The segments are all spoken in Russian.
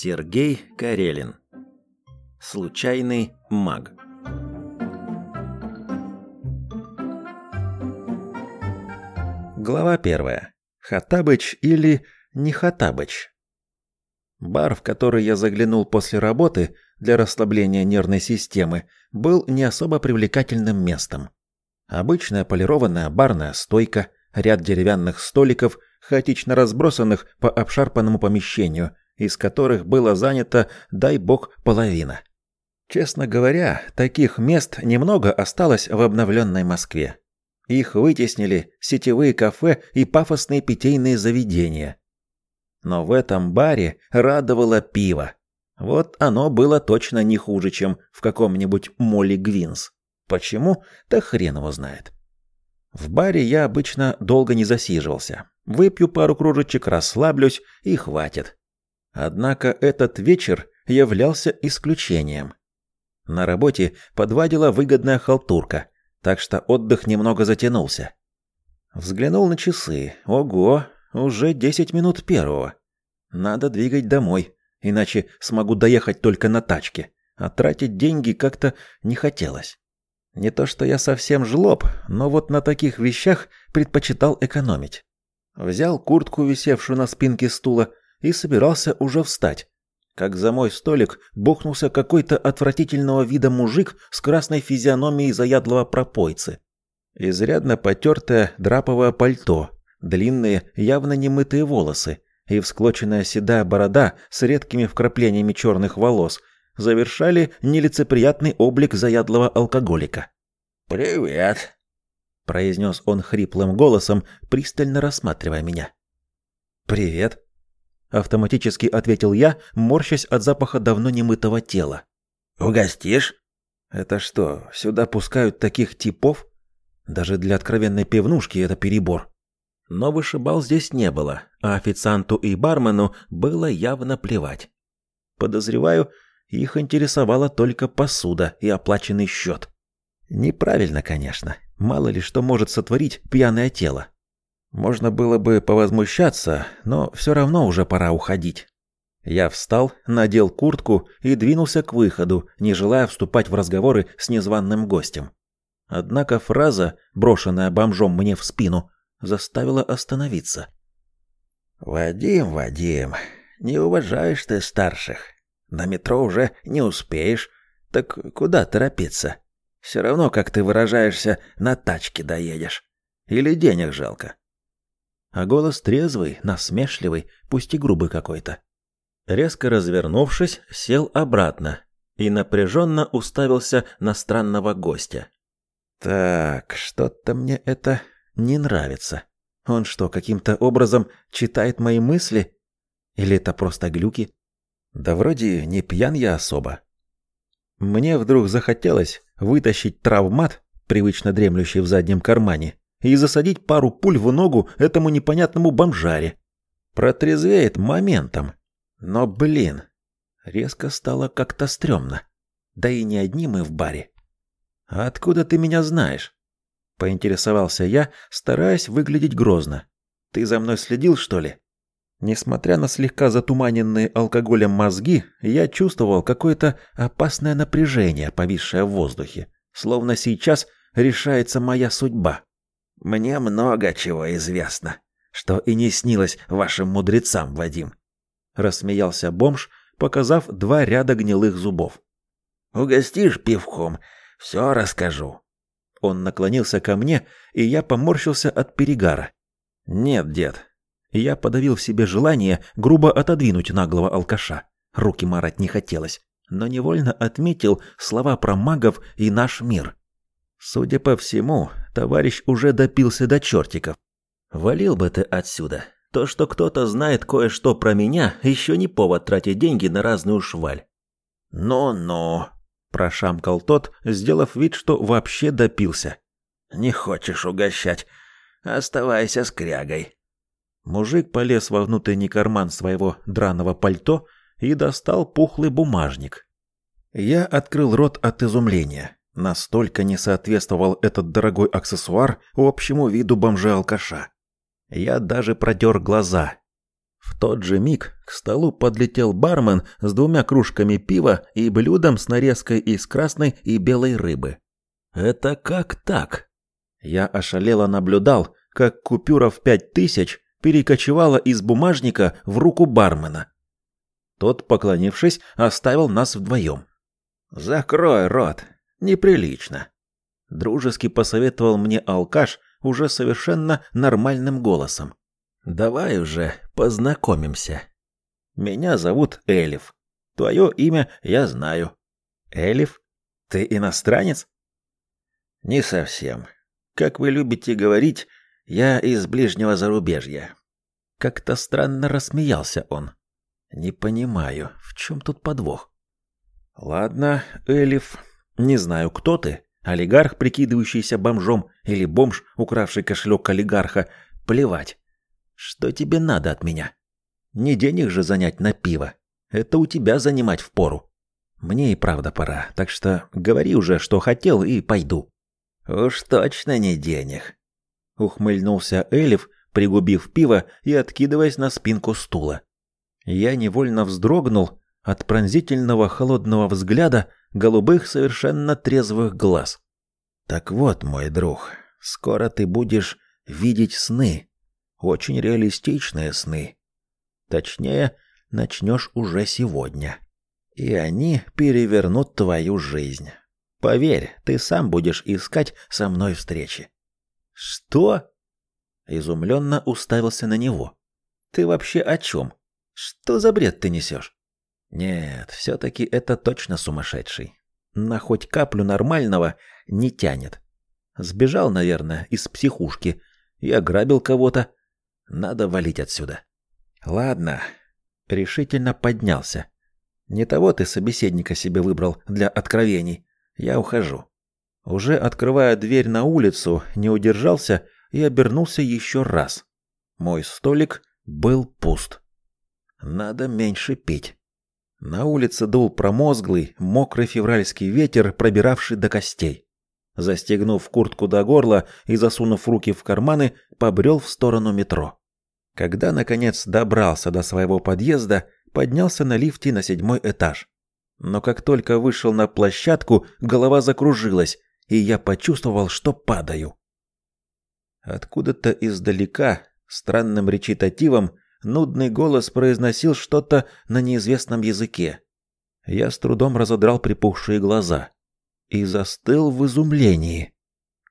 Сергей Карелин. Случайный маг. Глава первая. Хатабыч или не Хатабыч? Бар, в который я заглянул после работы для расслабления нервной системы, был не особо привлекательным местом. Обычная полированная барная стойка, ряд деревянных столиков, хаотично разбросанных по обшарпанному помещению, из которых было занято, дай бог, половина. Честно говоря, таких мест немного осталось в обновленной Москве. Их вытеснили сетевые кафе и пафосные питейные заведения. Но в этом баре радовало пиво. Вот оно было точно не хуже, чем в каком-нибудь Молли Гвинс. Почему? Да хрен его знает. В баре я обычно долго не засиживался. Выпью пару кружечек, расслаблюсь и хватит. Однако этот вечер являлся исключением. На работе подвадила выгодная халтурка, так что отдых немного затянулся. Взглянул на часы. Ого, уже десять минут первого. Надо двигать домой, иначе смогу доехать только на тачке, а тратить деньги как-то не хотелось. Не то что я совсем жлоб, но вот на таких вещах предпочитал экономить. Взял куртку, висевшую на спинке стула, и собирался уже встать. Как за мой столик бухнулся какой-то отвратительного вида мужик с красной физиономией заядлого пропойцы. Изрядно потертое драповое пальто, длинные, явно немытые волосы и всклоченная седая борода с редкими вкраплениями черных волос завершали нелицеприятный облик заядлого алкоголика. «Привет», — произнес он хриплым голосом, пристально рассматривая меня. «Привет», — автоматически ответил я, морщась от запаха давно немытого тела. «Угостишь?» «Это что, сюда пускают таких типов? Даже для откровенной пивнушки это перебор». Но вышибал здесь не было, а официанту и бармену было явно плевать. Подозреваю, их интересовала только посуда и оплаченный счет. Неправильно, конечно. Мало ли что может сотворить пьяное тело. Можно было бы повозмущаться, но все равно уже пора уходить. Я встал, надел куртку и двинулся к выходу, не желая вступать в разговоры с незваным гостем. Однако фраза, брошенная бомжом мне в спину, заставила остановиться. «Вадим, Вадим, не уважаешь ты старших. На метро уже не успеешь. Так куда торопиться? Все равно, как ты выражаешься, на тачке доедешь. Или денег жалко?» А голос трезвый, насмешливый, пусть и грубый какой-то. Резко развернувшись, сел обратно и напряженно уставился на странного гостя. «Так, что-то мне это не нравится. Он что, каким-то образом читает мои мысли? Или это просто глюки? Да вроде не пьян я особо. Мне вдруг захотелось вытащить травмат, привычно дремлющий в заднем кармане, и засадить пару пуль в ногу этому непонятному бомжаре. Протрезвеет моментом. Но, блин, резко стало как-то стрёмно. Да и не одни мы в баре. А откуда ты меня знаешь? Поинтересовался я, стараясь выглядеть грозно. «Ты за мной следил, что ли?» Несмотря на слегка затуманенные алкоголем мозги, я чувствовал какое-то опасное напряжение, повисшее в воздухе. Словно сейчас решается моя судьба. «Мне много чего известно, что и не снилось вашим мудрецам, Вадим», — рассмеялся бомж, показав два ряда гнилых зубов. «Угостишь пивком, все расскажу». Он наклонился ко мне, и я поморщился от перегара. «Нет, дед». Я подавил в себе желание грубо отодвинуть наглого алкаша. Руки марать не хотелось, но невольно отметил слова про магов и наш мир. Судя по всему, товарищ уже допился до чертиков. «Валил бы ты отсюда. То, что кто-то знает кое-что про меня, еще не повод тратить деньги на разную шваль». «Ну-ну», Прошамкал тот, сделав вид, что вообще допился. «Не хочешь угощать? Оставайся с крягой». Мужик полез во внутренний карман своего драного пальто и достал пухлый бумажник. Я открыл рот от изумления. Настолько не соответствовал этот дорогой аксессуар общему виду бомжа-алкаша. Я даже протер глаза. В тот же миг к столу подлетел бармен с двумя кружками пива и блюдом с нарезкой из красной и белой рыбы. Это как так? Я ошалело наблюдал, как купюра в пять тысяч перекочевала из бумажника в руку бармена. Тот, поклонившись, оставил нас вдвоем. «Закрой рот, неприлично», — дружески посоветовал мне алкаш уже совершенно нормальным голосом. «Давай уже познакомимся. Меня зовут Элиф. Твое имя я знаю. Элиф? Ты иностранец?» «Не совсем. Как вы любите говорить, я из ближнего зарубежья». Как-то странно рассмеялся он. «Не понимаю, в чем тут подвох?» «Ладно, Элиф, не знаю, кто ты, олигарх, прикидывающийся бомжом, или бомж, укравший кошелек олигарха, плевать. Что тебе надо от меня? Не денег же занять на пиво. Это у тебя занимать впору. Мне и правда пора, так что говори уже, что хотел, и пойду. Уж точно не денег. Ухмыльнулся Элиф, пригубив пиво и откидываясь на спинку стула. Я невольно вздрогнул от пронзительного холодного взгляда голубых совершенно трезвых глаз. Так вот, мой друг, скоро ты будешь видеть сны, очень реалистичные сны. Точнее, начнешь уже сегодня. И они перевернут твою жизнь. Поверь, ты сам будешь искать со мной встречи. Что? Изумленно уставился на него. Ты вообще о чем? Что за бред ты несешь? Нет, все-таки это точно сумасшедший. На хоть каплю нормального не тянет. Сбежал, наверное, из психушки и ограбил кого-то. Надо валить отсюда. Ладно. Решительно поднялся. Не того ты собеседника себе выбрал для откровений. Я ухожу. Уже открывая дверь на улицу, не удержался и обернулся еще раз. Мой столик был пуст. Надо меньше пить. На улице дул промозглый, мокрый февральский ветер, пробиравший до костей. Застегнув куртку до горла и засунув руки в карманы, побрел в сторону метро. Когда, наконец, добрался до своего подъезда, поднялся на лифте на седьмой этаж. Но как только вышел на площадку, голова закружилась, и я почувствовал, что падаю. Откуда-то издалека, странным речитативом, нудный голос произносил что-то на неизвестном языке. Я с трудом разодрал припухшие глаза и застыл в изумлении.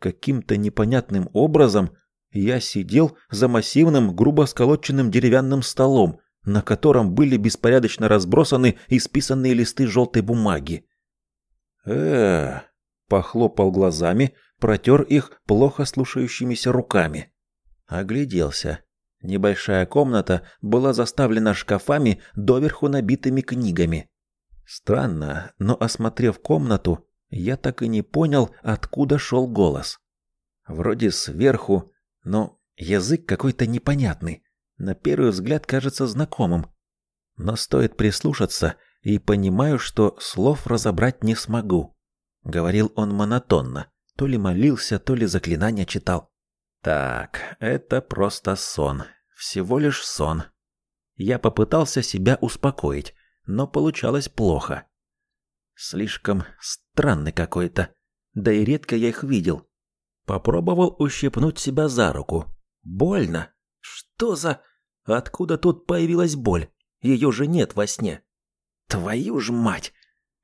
Каким-то непонятным образом я сидел за массивным, грубо сколоченным деревянным столом, на котором были беспорядочно разбросаны исписанные листы желтой бумаги. э похлопал глазами, протер их плохо слушающимися руками. Огляделся. Небольшая комната была заставлена шкафами, доверху набитыми книгами. Странно, но осмотрев комнату, я так и не понял, откуда шел голос. Вроде сверху, но язык какой-то непонятный. На первый взгляд кажется знакомым. Но стоит прислушаться, и понимаю, что слов разобрать не смогу. Говорил он монотонно, то ли молился, то ли заклинания читал. Так, это просто сон. Всего лишь сон. Я попытался себя успокоить, но получалось плохо. Слишком странный какой-то. Да и редко я их видел. Попробовал ущипнуть себя за руку. Больно. Что за... Откуда тут появилась боль? Ее же нет во сне. Твою ж мать!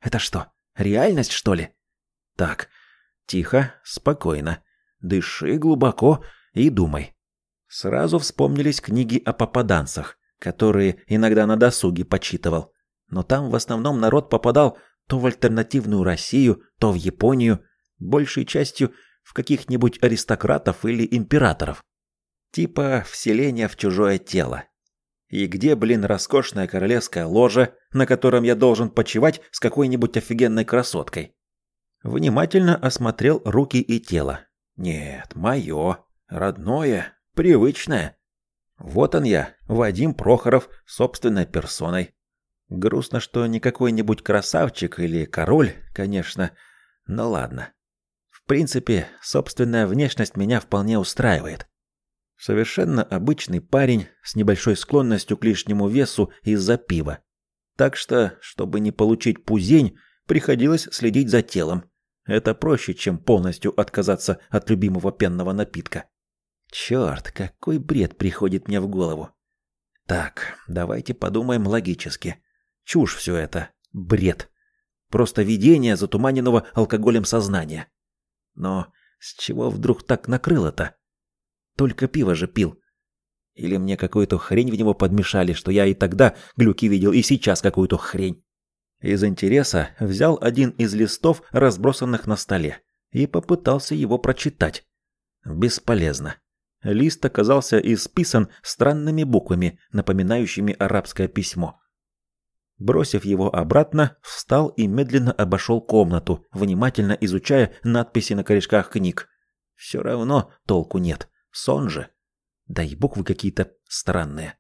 Это что, реальность, что ли? Так, тихо, спокойно. Дыши глубоко и думай. Сразу вспомнились книги о попаданцах, которые иногда на досуге почитывал. Но там в основном народ попадал то в альтернативную Россию, то в Японию, большей частью в каких-нибудь аристократов или императоров. Типа вселения в чужое тело. И где, блин, роскошная королевская ложа, на котором я должен почивать с какой-нибудь офигенной красоткой? Внимательно осмотрел руки и тело. Нет, мое, родное, привычное. Вот он я, Вадим Прохоров, собственной персоной. Грустно, что не какой-нибудь красавчик или король, конечно, но ладно. В принципе, собственная внешность меня вполне устраивает. Совершенно обычный парень с небольшой склонностью к лишнему весу из-за пива. Так что, чтобы не получить пузень, приходилось следить за телом. Это проще, чем полностью отказаться от любимого пенного напитка. Черт, какой бред приходит мне в голову. Так, давайте подумаем логически. Чушь все это. Бред. Просто видение затуманенного алкоголем сознания. Но с чего вдруг так накрыло-то? Только пиво же пил. Или мне какую-то хрень в него подмешали, что я и тогда глюки видел, и сейчас какую-то хрень. Из интереса взял один из листов, разбросанных на столе, и попытался его прочитать. Бесполезно. Лист оказался исписан странными буквами, напоминающими арабское письмо. Бросив его обратно, встал и медленно обошел комнату, внимательно изучая надписи на корешках книг. Все равно толку нет. Сон же. Да и буквы какие-то странные.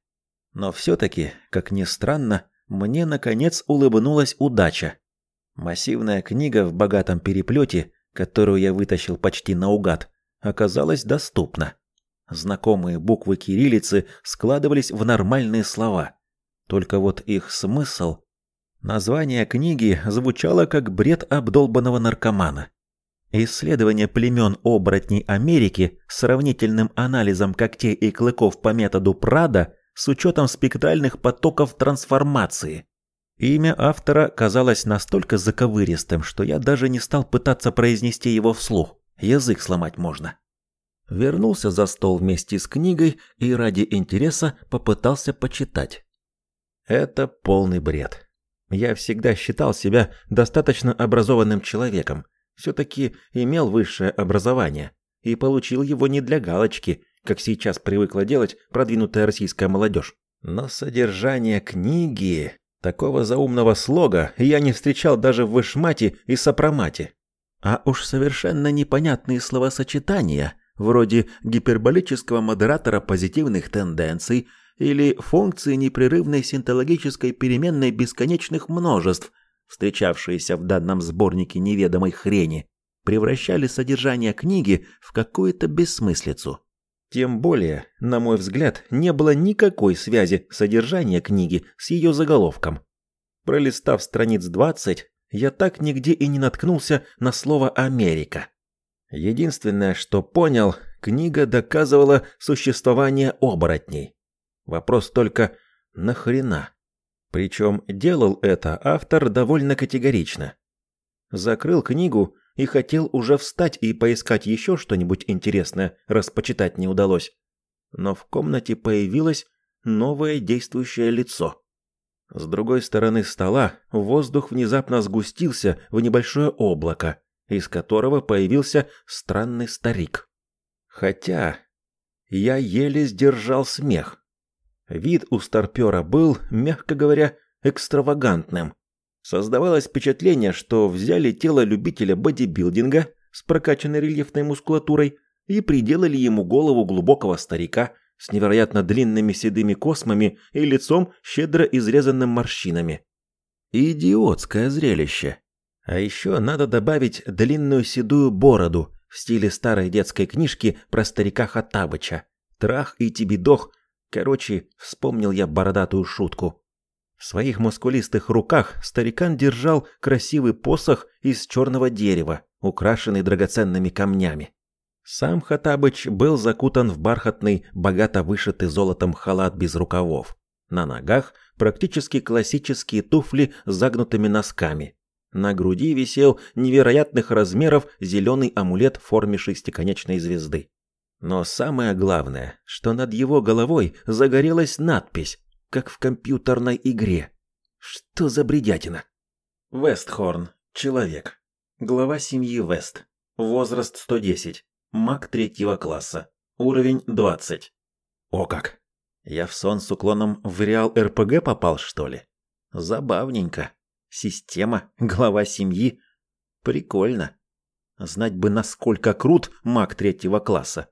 Но все-таки, как ни странно, мне, наконец, улыбнулась удача. Массивная книга в богатом переплете, которую я вытащил почти наугад, оказалась доступна. Знакомые буквы кириллицы складывались в нормальные слова. Только вот их смысл... Название книги звучало как бред обдолбанного наркомана. Исследование племен оборотней Америки с сравнительным анализом когтей и клыков по методу Прада с учетом спектральных потоков трансформации. Имя автора казалось настолько заковыристым, что я даже не стал пытаться произнести его вслух. Язык сломать можно. Вернулся за стол вместе с книгой и ради интереса попытался почитать. Это полный бред. Я всегда считал себя достаточно образованным человеком. Все-таки имел высшее образование. И получил его не для галочки, как сейчас привыкла делать продвинутая российская молодежь. Но содержание книги... Такого заумного слога я не встречал даже в вышмате и сопромате. А уж совершенно непонятные словосочетания вроде гиперболического модератора позитивных тенденций или функции непрерывной синтологической переменной бесконечных множеств, встречавшиеся в данном сборнике неведомой хрени, превращали содержание книги в какую-то бессмыслицу. Тем более, на мой взгляд, не было никакой связи содержания книги с ее заголовком. Пролистав страниц 20, я так нигде и не наткнулся на слово «Америка». Единственное, что понял, книга доказывала существование оборотней. Вопрос только «нахрена?». Причем делал это автор довольно категорично. Закрыл книгу и хотел уже встать и поискать еще что-нибудь интересное, раз почитать не удалось. Но в комнате появилось новое действующее лицо. С другой стороны стола воздух внезапно сгустился в небольшое облако, из которого появился странный старик. Хотя я еле сдержал смех. Вид у старпера был, мягко говоря, экстравагантным. Создавалось впечатление, что взяли тело любителя бодибилдинга с прокачанной рельефной мускулатурой и приделали ему голову глубокого старика с невероятно длинными седыми космами и лицом щедро изрезанным морщинами. Идиотское зрелище. А еще надо добавить длинную седую бороду в стиле старой детской книжки про старика Хаттабыча. Трах и тебедох. Короче, вспомнил я бородатую шутку. В своих мускулистых руках старикан держал красивый посох из черного дерева, украшенный драгоценными камнями. Сам Хатабыч был закутан в бархатный, богато вышитый золотом халат без рукавов. На ногах практически классические туфли с загнутыми носками, на груди висел невероятных размеров зеленый амулет в форме шестиконечной звезды. Но самое главное, что над его головой загорелась надпись, как в компьютерной игре. Что за бредятина? Вестхорн. Человек. Глава семьи Вест. Возраст 110. Маг третьего класса. Уровень 20. О как! Я в сон с уклоном в реал РПГ попал, что ли? Забавненько. Система, глава семьи. Прикольно. Знать бы, насколько крут маг третьего класса.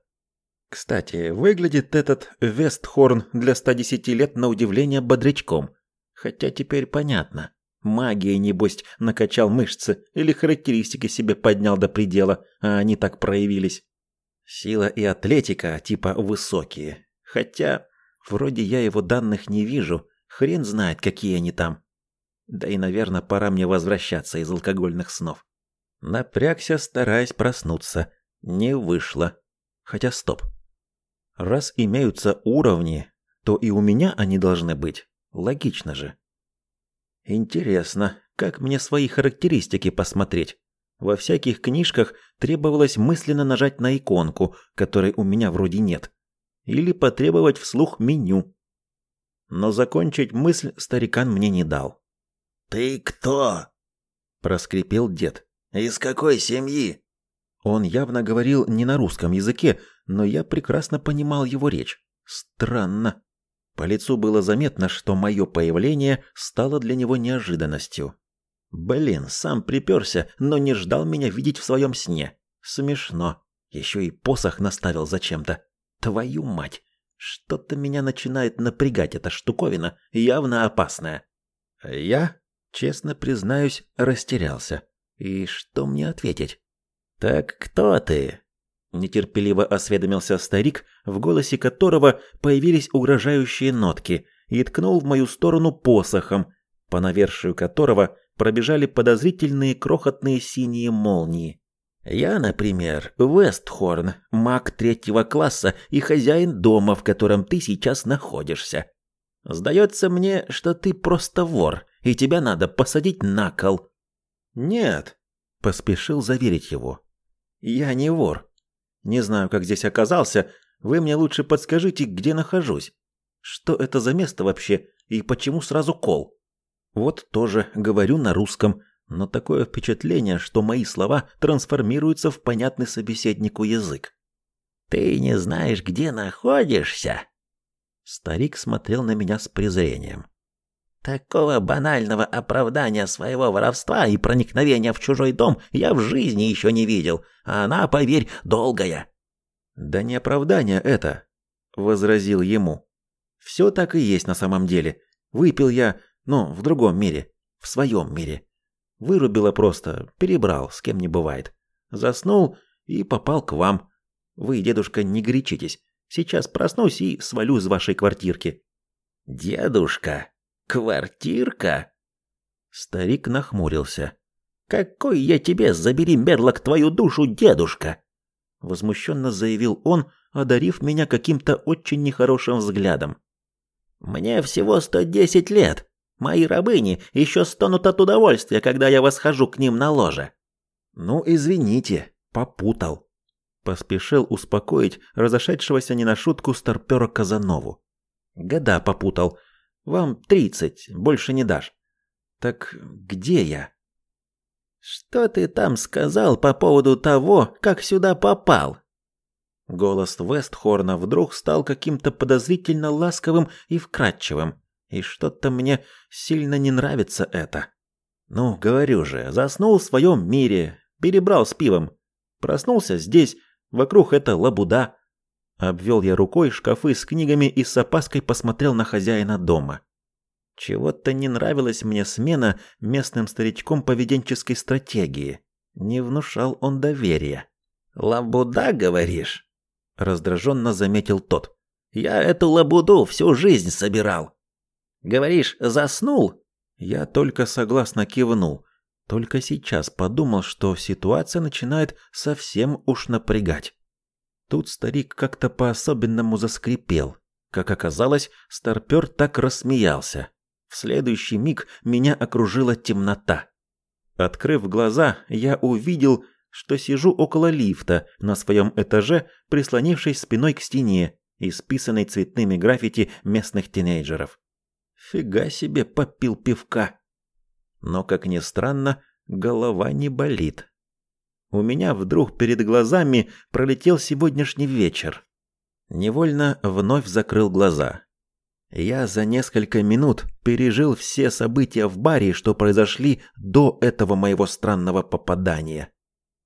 Кстати, выглядит этот Вестхорн для 110 лет на удивление бодрячком. Хотя теперь понятно. Магией, небось, накачал мышцы или характеристики себе поднял до предела, а они так проявились. Сила и атлетика типа высокие. Хотя, вроде я его данных не вижу, хрен знает, какие они там. Да и, наверное, пора мне возвращаться из алкогольных снов. Напрягся, стараясь проснуться. Не вышло. Хотя стоп. Раз имеются уровни, то и у меня они должны быть. Логично же. Интересно, как мне свои характеристики посмотреть? Во всяких книжках требовалось мысленно нажать на иконку, которой у меня вроде нет, или потребовать вслух меню. Но закончить мысль старикан мне не дал. «Ты кто?» – проскрипел дед. «Из какой семьи?» Он явно говорил не на русском языке, но я прекрасно понимал его речь. Странно. По лицу было заметно, что мое появление стало для него неожиданностью. Блин, сам приперся, но не ждал меня видеть в своем сне. Смешно. Еще и посох наставил зачем-то. Твою мать! Что-то меня начинает напрягать эта штуковина, явно опасная. Я, честно признаюсь, растерялся. И что мне ответить? «Так кто ты?» Нетерпеливо осведомился старик, в голосе которого появились угрожающие нотки, и ткнул в мою сторону посохом, по навершию которого пробежали подозрительные крохотные синие молнии. «Я, например, Вестхорн, маг третьего класса и хозяин дома, в котором ты сейчас находишься. Сдается мне, что ты просто вор, и тебя надо посадить на кол». «Нет», — поспешил заверить его. «Я не вор. Не знаю, как здесь оказался. Вы мне лучше подскажите, где нахожусь. Что это за место вообще и почему сразу кол?» Вот тоже говорю на русском, но такое впечатление, что мои слова трансформируются в понятный собеседнику язык. «Ты не знаешь, где находишься?» Старик смотрел на меня с презрением. Такого банального оправдания своего воровства и проникновения в чужой дом я в жизни еще не видел, а она, поверь, долгая. Да не оправдание это, возразил ему. Все так и есть на самом деле. Выпил я, но в другом мире, в своем мире. Вырубило просто, перебрал, с кем не бывает. Заснул и попал к вам. Вы, дедушка, не горячитесь. Сейчас проснусь и свалю из вашей квартирки. Дедушка, «Квартирка?» Старик нахмурился. «Какой я тебе, забери, Мерлок, твою душу, дедушка!» Возмущенно заявил он, одарив меня каким-то очень нехорошим взглядом. «Мне всего сто десять лет. Мои рабыни еще стонут от удовольствия, когда я восхожу к ним на ложе». «Ну, извините, попутал». Поспешил успокоить разошедшегося не на шутку старпера Казанову. «Года попутал, вам тридцать, больше не дашь. Так где я? Что ты там сказал по поводу того, как сюда попал? Голос Вестхорна вдруг стал каким-то подозрительно ласковым и вкрадчивым, и что-то мне сильно не нравится это. Ну, говорю же, заснул в своем мире, перебрал с пивом. Проснулся здесь, вокруг это лабуда. Обвел я рукой шкафы с книгами и с опаской посмотрел на хозяина дома. Чего-то не нравилась мне смена местным старичком поведенческой стратегии. Не внушал он доверия. «Лабуда, говоришь?» Раздраженно заметил тот. «Я эту лабуду всю жизнь собирал. Говоришь, заснул?» Я только согласно кивнул. Только сейчас подумал, что ситуация начинает совсем уж напрягать. Тут старик как-то по-особенному заскрипел. Как оказалось, старпер так рассмеялся. В следующий миг меня окружила темнота. Открыв глаза, я увидел, что сижу около лифта на своем этаже, прислонившись спиной к стене, исписанной цветными граффити местных тинейджеров. Фига себе попил пивка. Но, как ни странно, голова не болит. У меня вдруг перед глазами пролетел сегодняшний вечер. Невольно вновь закрыл глаза. Я за несколько минут пережил все события в баре, что произошли до этого моего странного попадания.